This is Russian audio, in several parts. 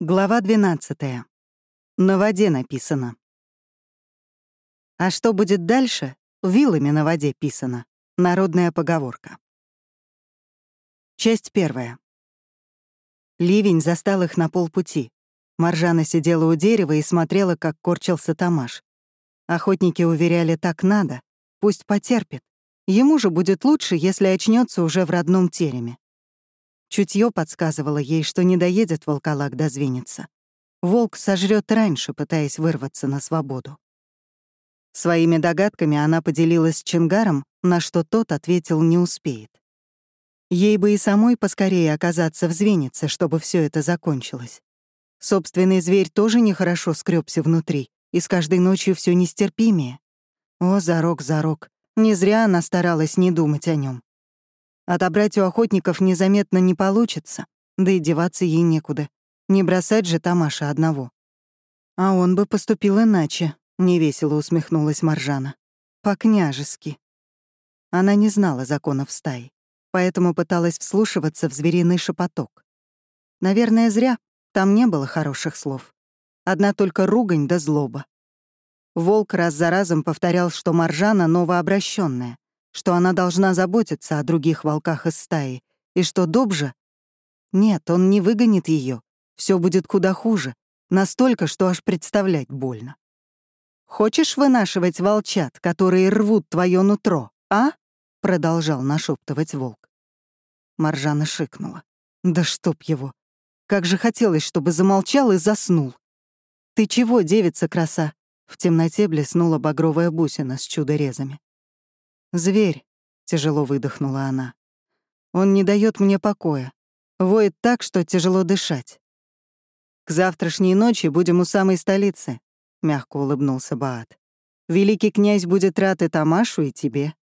Глава 12. На воде написано. А что будет дальше, вилами на воде писано. Народная поговорка. Часть первая. Ливень застал их на полпути. Маржана сидела у дерева и смотрела, как корчился Тамаш. Охотники уверяли, так надо, пусть потерпит. Ему же будет лучше, если очнется уже в родном тереме. Чутье подсказывало ей, что не доедет волколак до Звеница. Волк сожрет раньше, пытаясь вырваться на свободу. Своими догадками она поделилась с Чингаром, на что тот ответил «не успеет». Ей бы и самой поскорее оказаться в Звенице, чтобы все это закончилось. Собственный зверь тоже нехорошо скрёбся внутри, и с каждой ночью все нестерпимее. О, зарок, зарок, не зря она старалась не думать о нем. Отобрать у охотников незаметно не получится, да и деваться ей некуда. Не бросать же Тамаша одного. А он бы поступил иначе, — невесело усмехнулась Маржана. По-княжески. Она не знала законов стаи, поэтому пыталась вслушиваться в звериный шепоток. Наверное, зря, там не было хороших слов. Одна только ругань да злоба. Волк раз за разом повторял, что Маржана новообращенная, что она должна заботиться о других волках из стаи, и что Добжа... Нет, он не выгонит ее. Все будет куда хуже, настолько, что аж представлять больно. «Хочешь вынашивать волчат, которые рвут твое нутро, а?» — продолжал нашептывать волк. Маржана шикнула. «Да чтоб его! Как же хотелось, чтобы замолчал и заснул!» «Ты чего, девица-краса?» В темноте блеснула багровая бусина с чудо-резами. «Зверь», — тяжело выдохнула она. «Он не дает мне покоя. Воет так, что тяжело дышать». «К завтрашней ночи будем у самой столицы», — мягко улыбнулся Баат. «Великий князь будет рад и Тамашу, и тебе».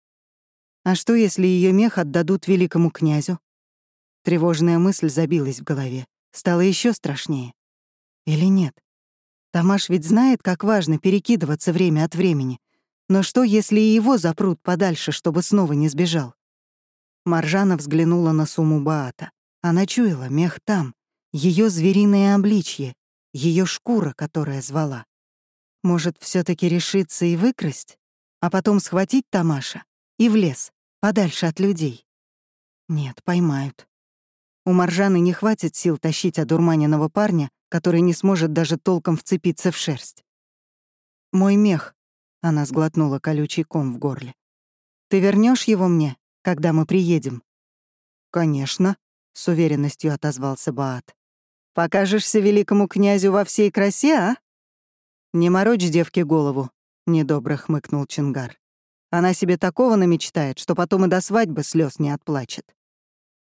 «А что, если ее мех отдадут великому князю?» Тревожная мысль забилась в голове. Стало еще страшнее. Или нет? Тамаш ведь знает, как важно перекидываться время от времени, но что, если и его запрут подальше, чтобы снова не сбежал? Маржана взглянула на сумму Баата. Она чуяла, мех там, ее звериное обличье, ее шкура, которая звала. Может, все таки решиться и выкрасть, а потом схватить Тамаша и в лес, подальше от людей? Нет, поймают. У Маржаны не хватит сил тащить одурманенного парня, который не сможет даже толком вцепиться в шерсть. «Мой мех», она сглотнула колючий ком в горле. «Ты вернешь его мне, когда мы приедем?» «Конечно», — с уверенностью отозвался Баат. «Покажешься великому князю во всей красе, а?» «Не морочь девке голову», — недобро хмыкнул Чингар. «Она себе такого намечтает, что потом и до свадьбы слез не отплачет».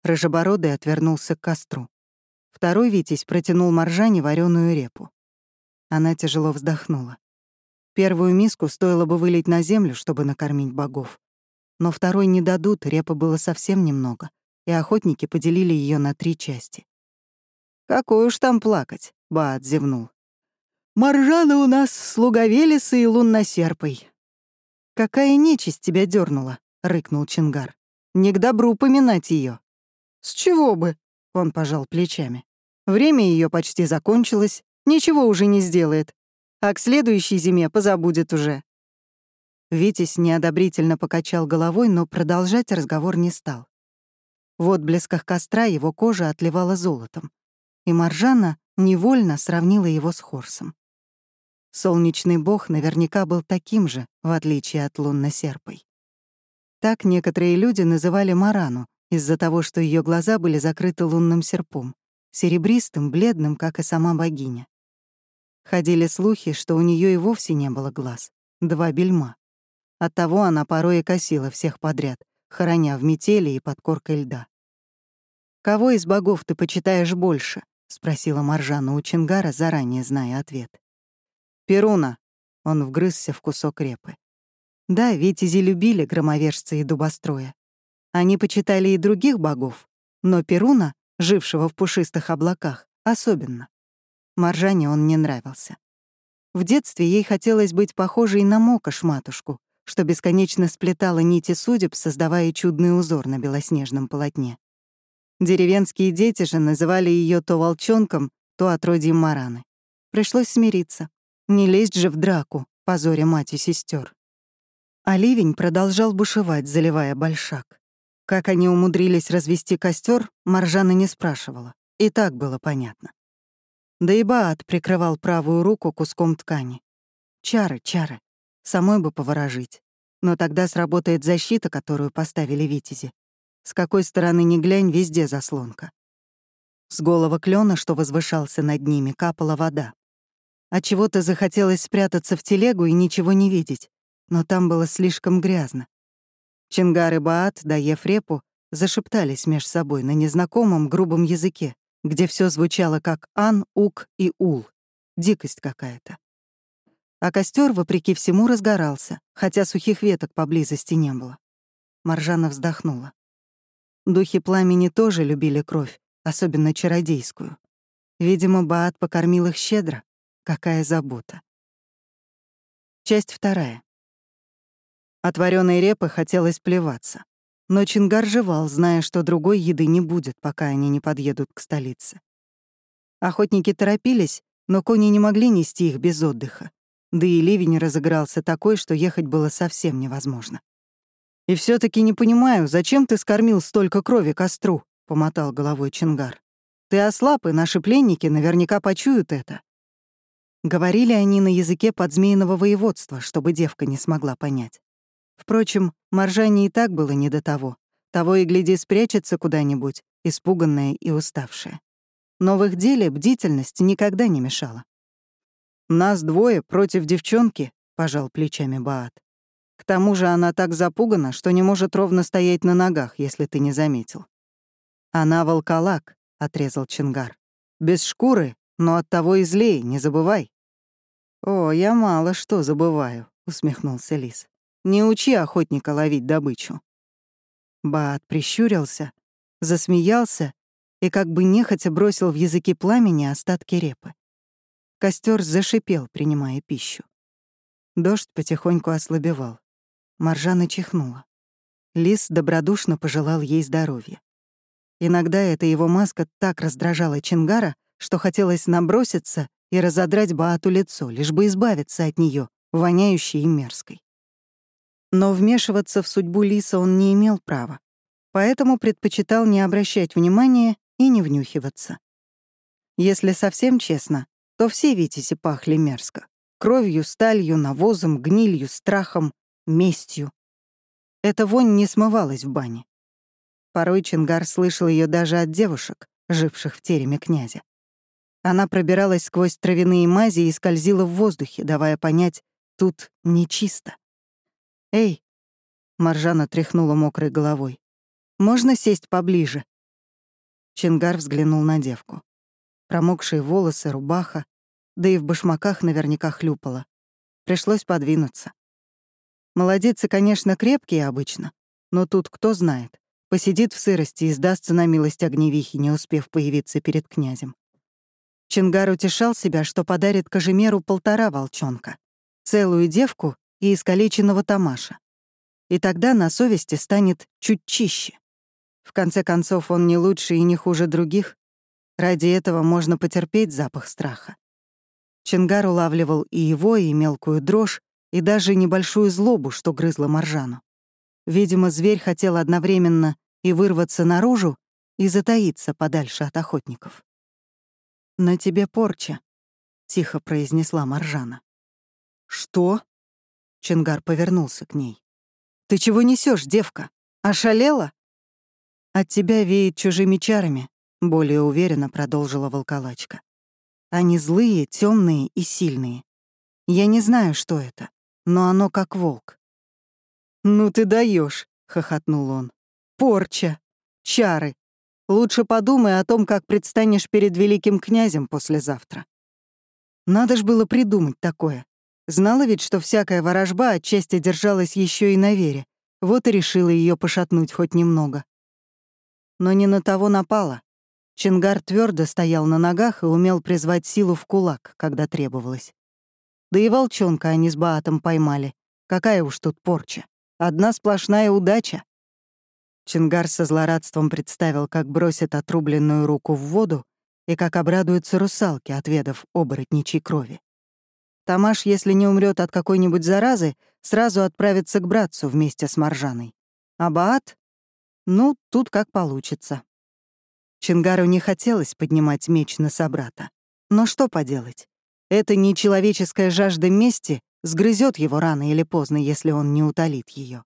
Рыжебородый отвернулся к костру. Второй Витязь протянул Маржане вареную репу. Она тяжело вздохнула. Первую миску стоило бы вылить на землю, чтобы накормить богов. Но второй не дадут, репы было совсем немного, и охотники поделили ее на три части. «Какой уж там плакать», — Баат зевнул. «Маржана у нас слуга Велеса и лунносерпой». «Какая нечисть тебя дернула? рыкнул Чингар. «Не к добру поминать ее. «С чего бы?» — он пожал плечами. «Время ее почти закончилось, ничего уже не сделает а к следующей зиме позабудет уже». Витязь неодобрительно покачал головой, но продолжать разговор не стал. В отблесках костра его кожа отливала золотом, и Маржана невольно сравнила его с Хорсом. Солнечный бог наверняка был таким же, в отличие от лунно-серпой. Так некоторые люди называли Марану из-за того, что ее глаза были закрыты лунным серпом, серебристым, бледным, как и сама богиня. Ходили слухи, что у нее и вовсе не было глаз. Два бельма. Оттого она порой и косила всех подряд, хороня в метели и под коркой льда. «Кого из богов ты почитаешь больше?» — спросила Маржана у Чингара, заранее зная ответ. «Перуна», — он вгрызся в кусок репы. Да, витязи любили громовержца и дубостроя. Они почитали и других богов, но Перуна, жившего в пушистых облаках, особенно. Маржане он не нравился. В детстве ей хотелось быть похожей на Мокош-матушку, что бесконечно сплетала нити судеб, создавая чудный узор на белоснежном полотне. Деревенские дети же называли ее то волчонком, то отродьем Мараны. Пришлось смириться. Не лезть же в драку, позоря мать и сестер. А ливень продолжал бушевать, заливая большак. Как они умудрились развести костер, Маржана не спрашивала. И так было понятно. Да и Баат прикрывал правую руку куском ткани. Чары, чары. Самой бы поворожить. Но тогда сработает защита, которую поставили витязи. С какой стороны ни глянь, везде заслонка. С голого клена, что возвышался над ними, капала вода. От чего то захотелось спрятаться в телегу и ничего не видеть, но там было слишком грязно. Чингар и Баат, доев репу, зашептались меж собой на незнакомом грубом языке, где все звучало как «ан», «ук» и «ул». Дикость какая-то. А костер, вопреки всему, разгорался, хотя сухих веток поблизости не было. Маржана вздохнула. Духи пламени тоже любили кровь, особенно чародейскую. Видимо, Баат покормил их щедро. Какая забота. Часть вторая. От вареной репы хотелось плеваться. Но Чингар жевал, зная, что другой еды не будет, пока они не подъедут к столице. Охотники торопились, но кони не могли нести их без отдыха. Да и ливень разыгрался такой, что ехать было совсем невозможно. «И все таки не понимаю, зачем ты скормил столько крови костру?» — помотал головой Чингар. «Ты ослаб, и наши пленники наверняка почуют это». Говорили они на языке подзмеиного воеводства, чтобы девка не смогла понять. Впрочем, Маржане и так было не до того. Того и гляди спрячется куда-нибудь, испуганная и уставшая. Но в их деле бдительность никогда не мешала. «Нас двое против девчонки», — пожал плечами Баат. «К тому же она так запугана, что не может ровно стоять на ногах, если ты не заметил». «Она волколак», — отрезал Чингар. «Без шкуры, но от того и злее, не забывай». «О, я мало что забываю», — усмехнулся Лис. «Не учи охотника ловить добычу». Баат прищурился, засмеялся и как бы нехотя бросил в языки пламени остатки репы. Костер зашипел, принимая пищу. Дождь потихоньку ослабевал. Маржана чихнула. Лис добродушно пожелал ей здоровья. Иногда эта его маска так раздражала Чингара, что хотелось наброситься и разодрать Баату лицо, лишь бы избавиться от нее, воняющей и мерзкой. Но вмешиваться в судьбу Лиса он не имел права, поэтому предпочитал не обращать внимания и не внюхиваться. Если совсем честно, то все витязи пахли мерзко. Кровью, сталью, навозом, гнилью, страхом, местью. Эта вонь не смывалась в бане. Порой Чингар слышал ее даже от девушек, живших в тереме князя. Она пробиралась сквозь травяные мази и скользила в воздухе, давая понять, тут нечисто. «Эй!» — Маржана тряхнула мокрой головой. «Можно сесть поближе?» Чингар взглянул на девку. Промокшие волосы, рубаха, да и в башмаках наверняка хлюпало. Пришлось подвинуться. Молодецы, конечно, крепкие обычно, но тут кто знает. Посидит в сырости и сдастся на милость огневихи, не успев появиться перед князем. Чингар утешал себя, что подарит Кожемеру полтора волчонка, целую девку и искалеченного Тамаша. И тогда на совести станет чуть чище. В конце концов, он не лучше и не хуже других, Ради этого можно потерпеть запах страха. Чингар улавливал и его, и мелкую дрожь, и даже небольшую злобу, что грызла Маржану. Видимо, зверь хотел одновременно и вырваться наружу, и затаиться подальше от охотников. «На тебе порча», — тихо произнесла Маржана. «Что?» — Чингар повернулся к ней. «Ты чего несешь, девка? Ошалела?» «От тебя веет чужими чарами», более уверенно продолжила волколачка. Они злые, темные и сильные. Я не знаю, что это, но оно как волк. Ну ты даешь, хохотнул он. Порча, чары. Лучше подумай о том, как предстанешь перед великим князем послезавтра. Надо ж было придумать такое. Знала ведь, что всякая ворожба отчасти держалась еще и на вере. Вот и решила ее пошатнуть хоть немного. Но не на того напала. Чингар твердо стоял на ногах и умел призвать силу в кулак, когда требовалось. Да и волчонка они с Баатом поймали. Какая уж тут порча. Одна сплошная удача. Чингар со злорадством представил, как бросит отрубленную руку в воду и как обрадуются русалки, отведав оборотничьей крови. Тамаш, если не умрет от какой-нибудь заразы, сразу отправится к братцу вместе с Маржаной. А Баат? Ну, тут как получится. Чингару не хотелось поднимать меч на собрата. Но что поделать? Эта нечеловеческая жажда мести сгрызет его рано или поздно, если он не утолит ее.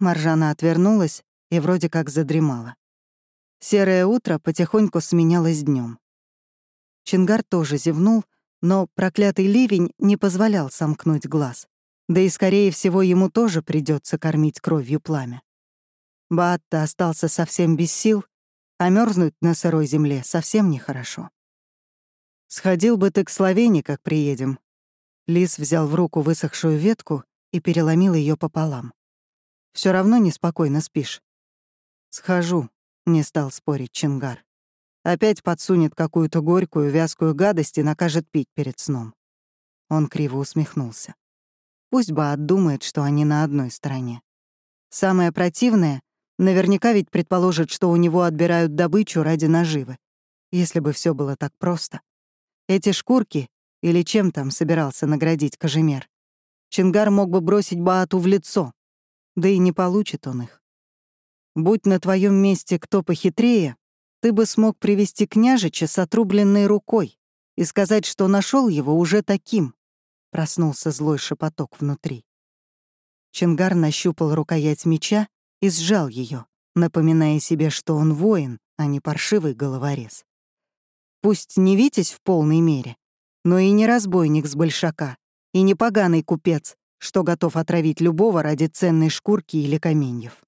Маржана отвернулась и вроде как задремала. Серое утро потихоньку сменялось днем. Чингар тоже зевнул, но проклятый ливень не позволял сомкнуть глаз. Да и, скорее всего, ему тоже придется кормить кровью пламя. Баатта остался совсем без сил, а мерзнуть на сырой земле совсем нехорошо. «Сходил бы ты к Словени, как приедем». Лис взял в руку высохшую ветку и переломил ее пополам. Все равно неспокойно спишь». «Схожу», — не стал спорить Чингар. «Опять подсунет какую-то горькую, вязкую гадость и накажет пить перед сном». Он криво усмехнулся. Пусть бы отдумает, что они на одной стороне. Самое противное — наверняка ведь предположит, что у него отбирают добычу ради наживы. Если бы все было так просто. Эти шкурки, или чем там собирался наградить Кожемер, Чингар мог бы бросить Баату в лицо, да и не получит он их. Будь на твоем месте кто похитрее, ты бы смог привести княжича с отрубленной рукой и сказать, что нашел его уже таким. Проснулся злой шепоток внутри. Чингар нащупал рукоять меча и сжал ее, напоминая себе, что он воин, а не паршивый головорез. Пусть не Витязь в полной мере, но и не разбойник с большака, и не поганый купец, что готов отравить любого ради ценной шкурки или каменьев.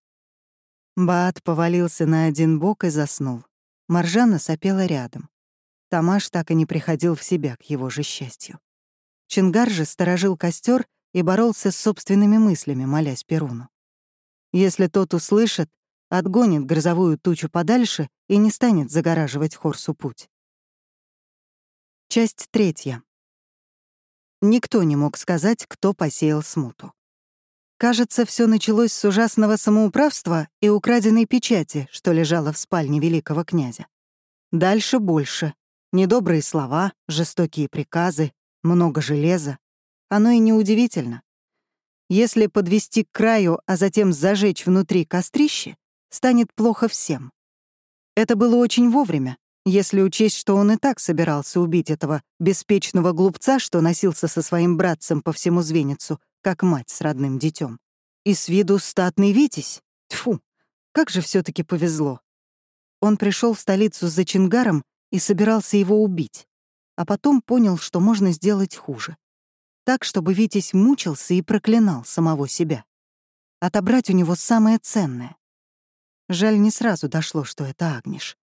Баат повалился на один бок и заснул. Маржана сопела рядом. Тамаш так и не приходил в себя к его же счастью. Чингар же сторожил костер и боролся с собственными мыслями, молясь Перуну. Если тот услышит, отгонит грозовую тучу подальше и не станет загораживать Хорсу путь. Часть третья. Никто не мог сказать, кто посеял смуту. Кажется, все началось с ужасного самоуправства и украденной печати, что лежала в спальне великого князя. Дальше больше. Недобрые слова, жестокие приказы, много железа. Оно и неудивительно. Если подвести к краю, а затем зажечь внутри кострище, станет плохо всем. Это было очень вовремя, если учесть, что он и так собирался убить этого беспечного глупца, что носился со своим братцем по всему Звеницу, как мать с родным детем. И с виду статный Витязь. Тьфу, как же все таки повезло. Он пришел в столицу за Чингаром и собирался его убить, а потом понял, что можно сделать хуже. Так, чтобы Витязь мучился и проклинал самого себя. Отобрать у него самое ценное. Жаль, не сразу дошло, что это Агниш.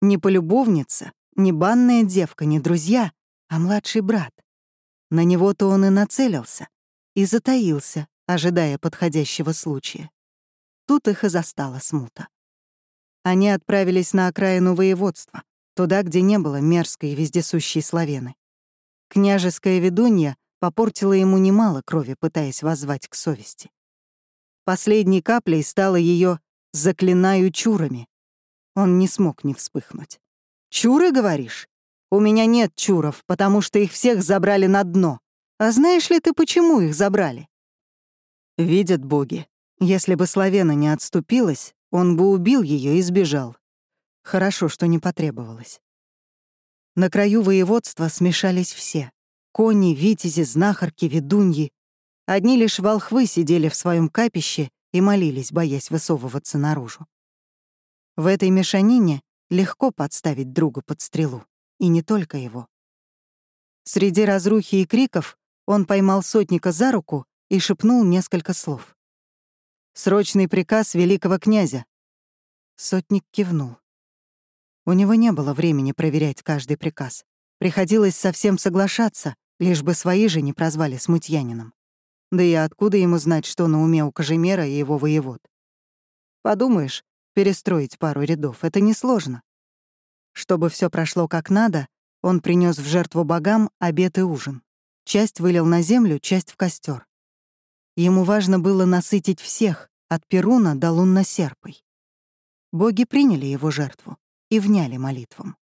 Не полюбовница, не банная девка, не друзья, а младший брат. На него-то он и нацелился, и затаился, ожидая подходящего случая. Тут их и застала смута. Они отправились на окраину воеводства, туда, где не было мерзкой и вездесущей славены. Княжеская ведунья попортила ему немало крови, пытаясь воззвать к совести. Последней каплей стало ее «заклинаю чурами», он не смог не вспыхнуть. «Чуры, говоришь? У меня нет чуров, потому что их всех забрали на дно. А знаешь ли ты, почему их забрали?» Видят боги. Если бы Славена не отступилась, он бы убил ее и сбежал. Хорошо, что не потребовалось. На краю воеводства смешались все. Кони, витязи, знахарки, ведуньи. Одни лишь волхвы сидели в своем капище и молились, боясь высовываться наружу. В этой мешанине легко подставить друга под стрелу, и не только его. Среди разрухи и криков он поймал сотника за руку и шепнул несколько слов. «Срочный приказ великого князя». Сотник кивнул. У него не было времени проверять каждый приказ. Приходилось совсем соглашаться, лишь бы свои же не прозвали смутьянином. Да и откуда ему знать, что на уме у Кожемера и его воевод? Подумаешь, Перестроить пару рядов — это несложно. Чтобы все прошло как надо, он принес в жертву богам обед и ужин. Часть вылил на землю, часть в костер. Ему важно было насытить всех, от Перуна до лунносерпой. Боги приняли его жертву и вняли молитвам.